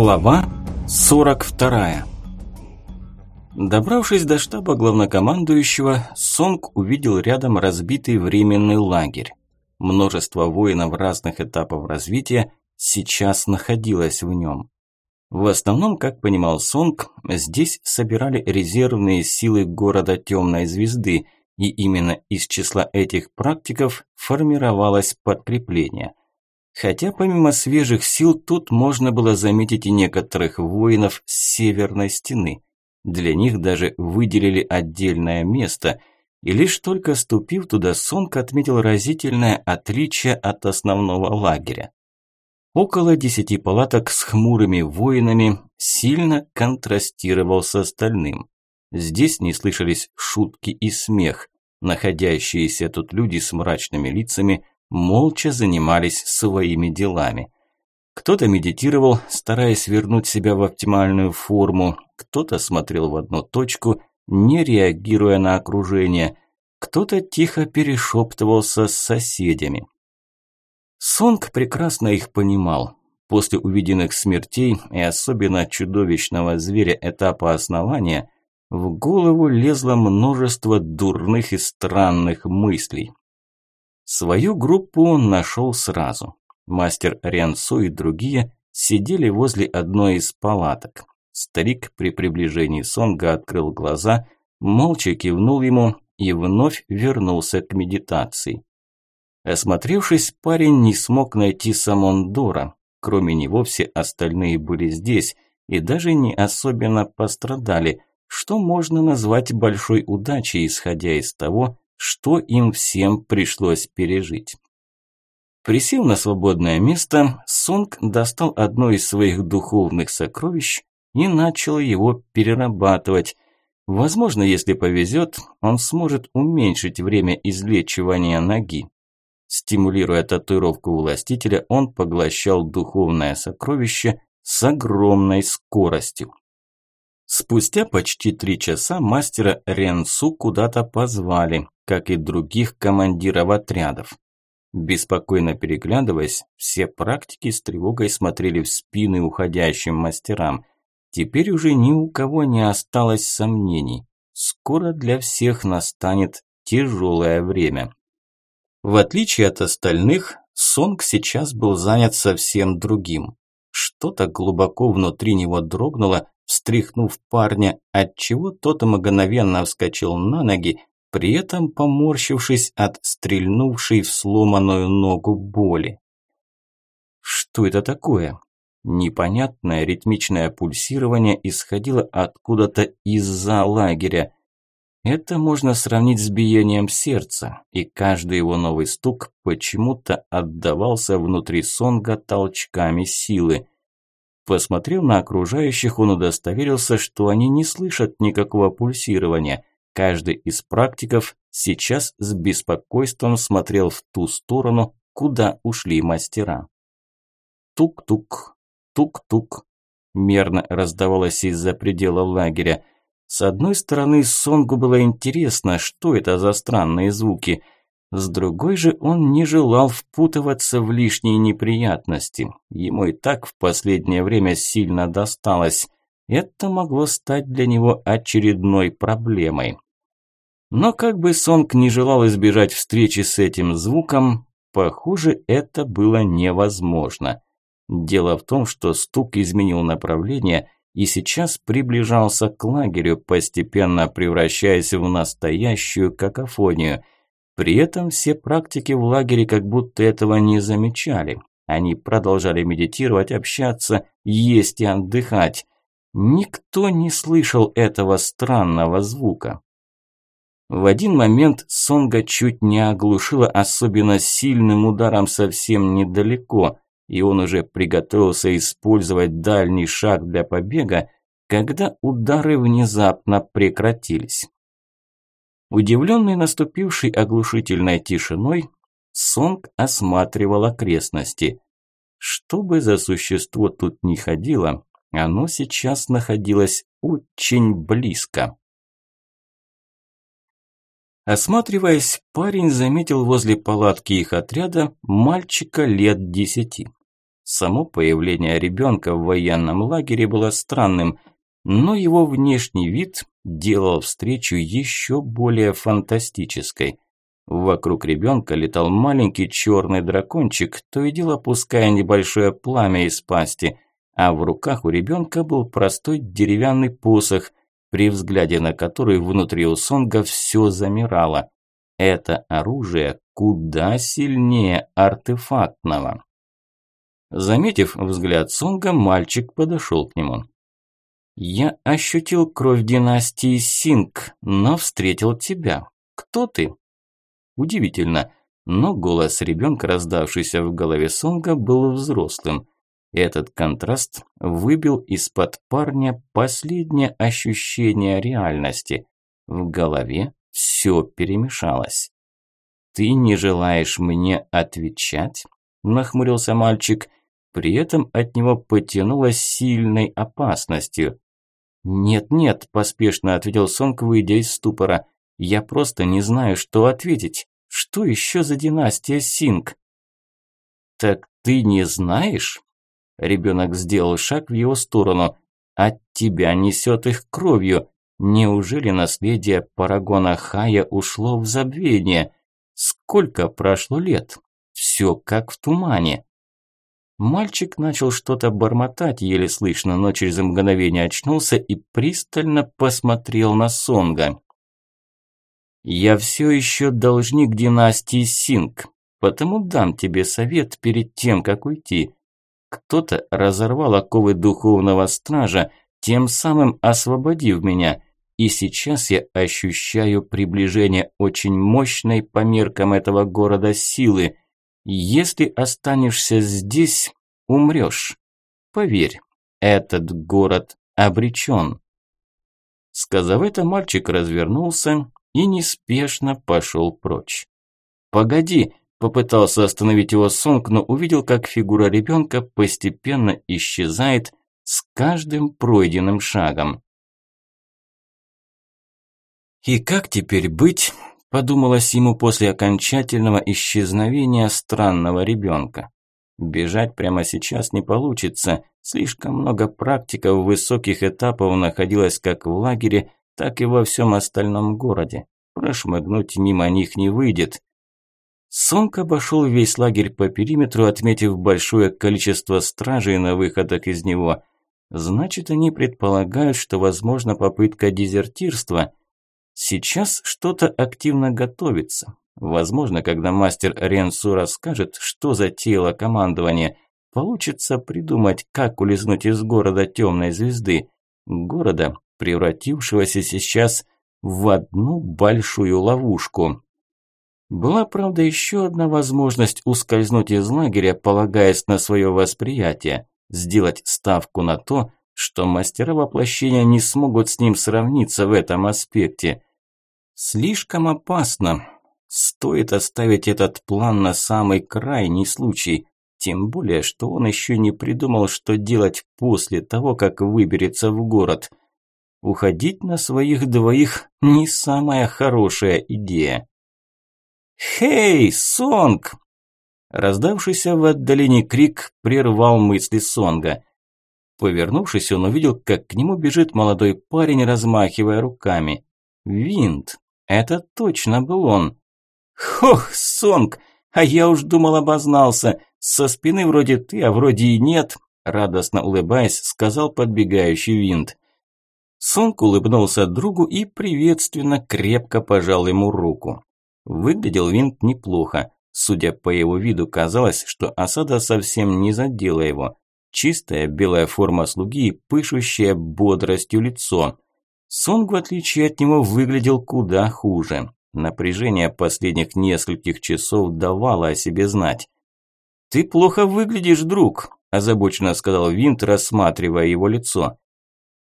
Глава 42 Добравшись до штаба главнокомандующего, Сонг увидел рядом разбитый временный лагерь. Множество воинов разных этапов развития сейчас находилось в нем. В основном, как понимал Сонг, здесь собирали резервные силы города Темной Звезды, и именно из числа этих практиков формировалось подкрепление. Хотя помимо свежих сил тут можно было заметить и некоторых воинов с северной стены. Для них даже выделили отдельное место, и лишь только ступив туда, Сонг отметил разительное отличие от основного лагеря. Около десяти палаток с хмурыми воинами сильно контрастировал с остальным. Здесь не слышались шутки и смех. Находящиеся тут люди с мрачными лицами молча занимались своими делами. Кто-то медитировал, стараясь вернуть себя в оптимальную форму, кто-то смотрел в одну точку, не реагируя на окружение, кто-то тихо перешептывался с соседями. Сонг прекрасно их понимал. После увиденных смертей и особенно чудовищного зверя этапа основания, в голову лезло множество дурных и странных мыслей. Свою группу он нашел сразу. Мастер Рянсу и другие сидели возле одной из палаток. Старик при приближении Сонга открыл глаза, молча кивнул ему и вновь вернулся к медитации. Осмотревшись, парень не смог найти Самондора. Кроме него все остальные были здесь и даже не особенно пострадали, что можно назвать большой удачей, исходя из того, что им всем пришлось пережить. Присев на свободное место, Сонг достал одно из своих духовных сокровищ и начал его перерабатывать. Возможно, если повезет, он сможет уменьшить время излечивания ноги. Стимулируя татуировку властителя, он поглощал духовное сокровище с огромной скоростью. Спустя почти три часа мастера Ренсу куда-то позвали, как и других командиров отрядов. Беспокойно переглядываясь, все практики с тревогой смотрели в спины уходящим мастерам. Теперь уже ни у кого не осталось сомнений. Скоро для всех настанет тяжелое время. В отличие от остальных, Сонг сейчас был занят совсем другим. Что-то глубоко внутри него дрогнуло, встряхнув парня, отчего тот мгновенно вскочил на ноги, при этом поморщившись от стрельнувшей в сломанную ногу боли. Что это такое? Непонятное ритмичное пульсирование исходило откуда-то из-за лагеря. Это можно сравнить с биением сердца, и каждый его новый стук почему-то отдавался внутри Сонга толчками силы. Посмотрев на окружающих, он удостоверился, что они не слышат никакого пульсирования. Каждый из практиков сейчас с беспокойством смотрел в ту сторону, куда ушли мастера. Тук-тук, тук-тук, мерно раздавалось из-за предела лагеря. С одной стороны, Сонгу было интересно, что это за странные звуки. С другой же, он не желал впутываться в лишние неприятности. Ему и так в последнее время сильно досталось. Это могло стать для него очередной проблемой. Но как бы Сонг не желал избежать встречи с этим звуком, похоже, это было невозможно. Дело в том, что стук изменил направление – и сейчас приближался к лагерю, постепенно превращаясь в настоящую какофонию. При этом все практики в лагере как будто этого не замечали. Они продолжали медитировать, общаться, есть и отдыхать. Никто не слышал этого странного звука. В один момент Сонга чуть не оглушила особенно сильным ударом совсем недалеко и он уже приготовился использовать дальний шаг для побега, когда удары внезапно прекратились. Удивленный наступившей оглушительной тишиной, Сонг осматривал окрестности. Что бы за существо тут ни ходило, оно сейчас находилось очень близко. Осматриваясь, парень заметил возле палатки их отряда мальчика лет десяти. Само появление ребенка в военном лагере было странным, но его внешний вид делал встречу еще более фантастической. Вокруг ребенка летал маленький черный дракончик, то и дело пуская небольшое пламя из пасти, а в руках у ребенка был простой деревянный посох, при взгляде на который внутри у Сонга все замирало. Это оружие куда сильнее артефактного. Заметив взгляд Сонга, мальчик подошел к нему. «Я ощутил кровь династии Синг, но встретил тебя. Кто ты?» Удивительно, но голос ребенка, раздавшийся в голове Сонга, был взрослым. Этот контраст выбил из-под парня последнее ощущение реальности. В голове все перемешалось. «Ты не желаешь мне отвечать?» – нахмурился мальчик. При этом от него потянуло сильной опасностью. «Нет-нет», – поспешно ответил Сонг, выйдя из ступора. «Я просто не знаю, что ответить. Что еще за династия Синг?» «Так ты не знаешь?» Ребенок сделал шаг в его сторону. «От тебя несет их кровью. Неужели наследие Парагона Хая ушло в забвение? Сколько прошло лет? Все как в тумане». Мальчик начал что-то бормотать, еле слышно, но через мгновение очнулся и пристально посмотрел на Сонга. «Я все еще должник династии Синг, потому дам тебе совет перед тем, как уйти. Кто-то разорвал оковы духовного стража, тем самым освободив меня, и сейчас я ощущаю приближение очень мощной по меркам этого города силы. Если останешься здесь, умрешь. Поверь, этот город обречен. Сказав это, мальчик развернулся и неспешно пошел прочь. «Погоди!» Попытался остановить его Сонг, но увидел, как фигура ребенка постепенно исчезает с каждым пройденным шагом. «И как теперь быть?» – подумалось ему после окончательного исчезновения странного ребенка. Бежать прямо сейчас не получится, слишком много практиков высоких этапов находилось как в лагере, так и во всем остальном городе. Прошмыгнуть мимо них не выйдет. Сонг обошел весь лагерь по периметру, отметив большое количество стражей на выходах из него. Значит, они предполагают, что возможна попытка дезертирства. Сейчас что-то активно готовится. Возможно, когда мастер Ренсу расскажет, что затеяло командование, получится придумать, как улизнуть из города темной звезды. Города, превратившегося сейчас в одну большую ловушку. Была, правда, еще одна возможность ускользнуть из лагеря, полагаясь на свое восприятие, сделать ставку на то, что мастера воплощения не смогут с ним сравниться в этом аспекте. Слишком опасно. Стоит оставить этот план на самый крайний случай, тем более, что он еще не придумал, что делать после того, как выберется в город. Уходить на своих двоих не самая хорошая идея. «Хей, Сонг!» Раздавшийся в отдалении крик прервал мысли Сонга. Повернувшись, он увидел, как к нему бежит молодой парень, размахивая руками. Винт. Это точно был он. «Хох, Сонг! А я уж думал обознался. Со спины вроде ты, а вроде и нет», радостно улыбаясь, сказал подбегающий Винт. Сонг улыбнулся другу и приветственно крепко пожал ему руку. Выглядел винт неплохо. Судя по его виду, казалось, что осада совсем не задела его. Чистая белая форма слуги и пышущее бодростью лицо. Сонг, в отличие от него, выглядел куда хуже. Напряжение последних нескольких часов давало о себе знать. «Ты плохо выглядишь, друг», – озабоченно сказал Винт, рассматривая его лицо.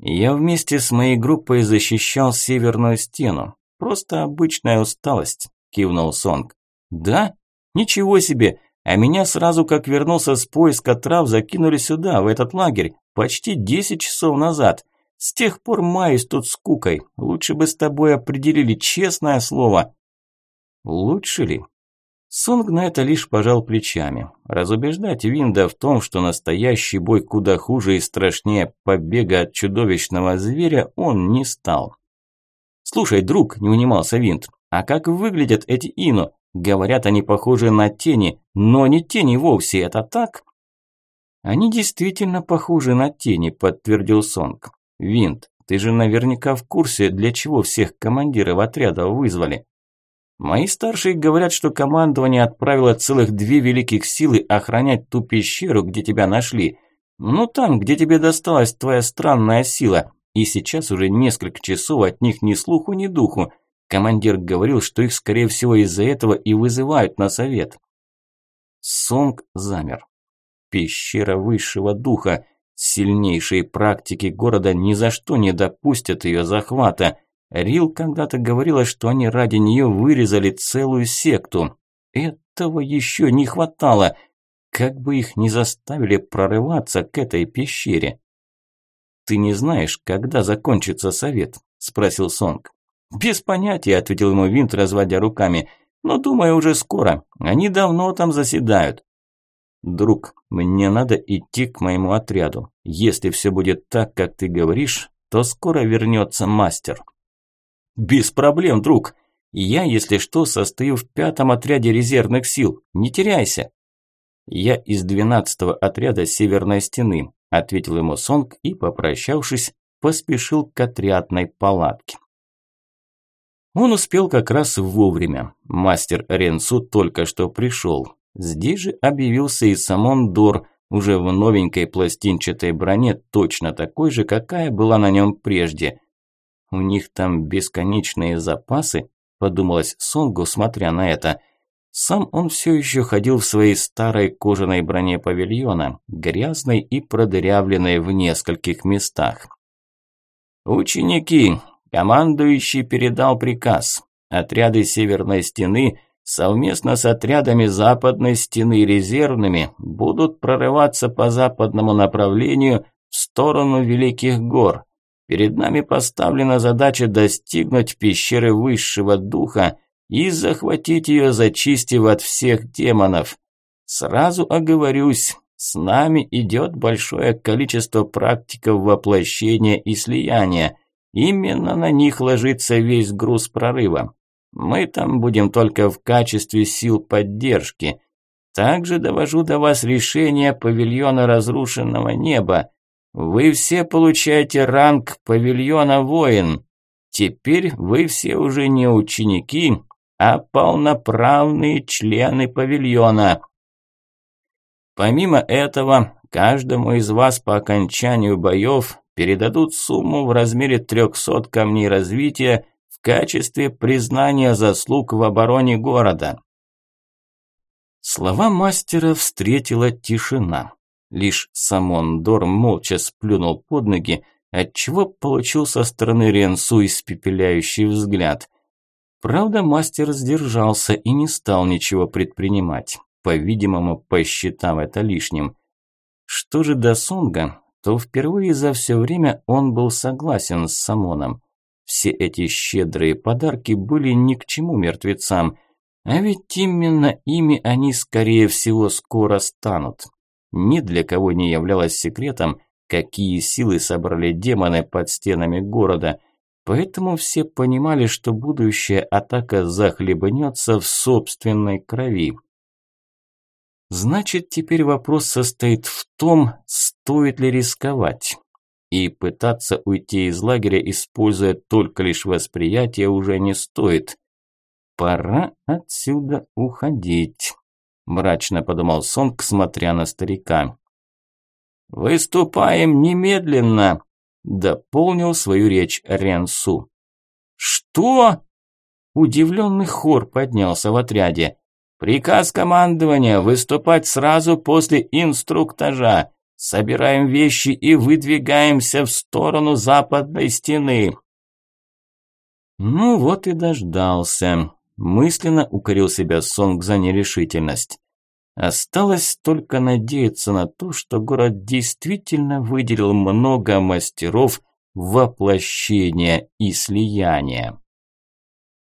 «Я вместе с моей группой защищал северную стену. Просто обычная усталость кивнул Сонг. Да? Ничего себе! А меня сразу, как вернулся с поиска трав, закинули сюда, в этот лагерь, почти десять часов назад. С тех пор маюсь тут скукой. Лучше бы с тобой определили честное слово. Лучше ли? Сонг на это лишь пожал плечами. Разубеждать Винда в том, что настоящий бой куда хуже и страшнее побега от чудовищного зверя, он не стал. «Слушай, друг», – не унимался Винт, – «а как выглядят эти Ину? Говорят, они похожи на тени, но не тени вовсе, это так?» «Они действительно похожи на тени», – подтвердил Сонг. «Винт, ты же наверняка в курсе, для чего всех командиров отряда вызвали». Мои старшие говорят, что командование отправило целых две великих силы охранять ту пещеру, где тебя нашли. Ну там, где тебе досталась твоя странная сила. И сейчас уже несколько часов от них ни слуху, ни духу. Командир говорил, что их, скорее всего, из-за этого и вызывают на совет. Сонг замер. Пещера высшего духа. Сильнейшие практики города ни за что не допустят ее захвата. Рил когда-то говорила, что они ради нее вырезали целую секту. Этого еще не хватало. Как бы их не заставили прорываться к этой пещере. «Ты не знаешь, когда закончится совет?» – спросил Сонг. «Без понятия», – ответил ему Винт, разводя руками. «Но думаю, уже скоро. Они давно там заседают». «Друг, мне надо идти к моему отряду. Если все будет так, как ты говоришь, то скоро вернется мастер». «Без проблем, друг. Я, если что, состою в пятом отряде резервных сил. Не теряйся». «Я из двенадцатого отряда Северной Стены», – ответил ему Сонг и, попрощавшись, поспешил к отрядной палатке. Он успел как раз вовремя. Мастер Ренсу только что пришел. Здесь же объявился и Самон Дор, уже в новенькой пластинчатой броне, точно такой же, какая была на нем прежде. У них там бесконечные запасы, подумалось Сонгу, смотря на это. Сам он все еще ходил в своей старой кожаной броне павильона, грязной и продырявленной в нескольких местах. «Ученики!» Командующий передал приказ. Отряды Северной Стены совместно с отрядами Западной Стены резервными будут прорываться по западному направлению в сторону Великих Гор. Перед нами поставлена задача достигнуть пещеры высшего духа и захватить ее, зачистив от всех демонов. Сразу оговорюсь, с нами идет большое количество практиков воплощения и слияния. Именно на них ложится весь груз прорыва. Мы там будем только в качестве сил поддержки. Также довожу до вас решение павильона разрушенного неба. Вы все получаете ранг павильона воин. Теперь вы все уже не ученики, а полноправные члены павильона. Помимо этого, каждому из вас по окончанию боев передадут сумму в размере 300 камней развития качестве признания заслуг в обороне города. Слова мастера встретила тишина. Лишь Самон Дор молча сплюнул под ноги, отчего получил со стороны Ренсу испепеляющий взгляд. Правда, мастер сдержался и не стал ничего предпринимать, по-видимому, посчитав это лишним. Что же до Сонга, то впервые за все время он был согласен с Самоном. Все эти щедрые подарки были ни к чему мертвецам, а ведь именно ими они, скорее всего, скоро станут. Ни для кого не являлось секретом, какие силы собрали демоны под стенами города, поэтому все понимали, что будущая атака захлебнется в собственной крови. Значит, теперь вопрос состоит в том, стоит ли рисковать. И пытаться уйти из лагеря, используя только лишь восприятие, уже не стоит. Пора отсюда уходить мрачно подумал Сонг, смотря на старика. «Выступаем немедленно!» – дополнил свою речь Ренсу. «Что?» Удивленный хор поднялся в отряде. «Приказ командования выступать сразу после инструктажа. Собираем вещи и выдвигаемся в сторону западной стены». Ну вот и дождался. Мысленно укорил себя Сонг за нерешительность. Осталось только надеяться на то, что город действительно выделил много мастеров воплощения и слияния.